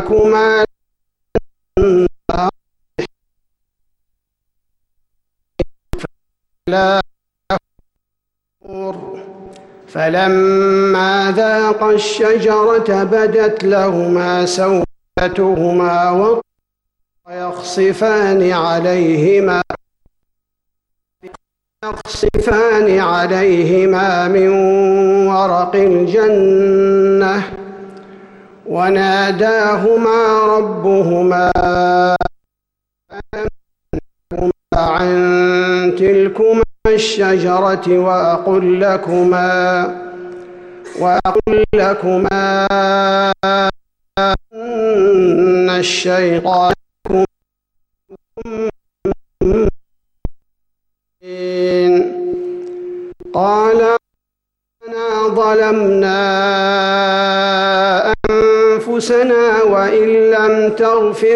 لكما فلما ذاقا الشجرة بدت لهما سوءتهما ويخصفان عليهما يخصفان عليهما من ورق الجنة وناداهما ربهما عن تلكما الشجرة وأقل لكما وأقل لكما أن الشيطان قال أنا ظلمنا أنفسنا وإن لم تغفر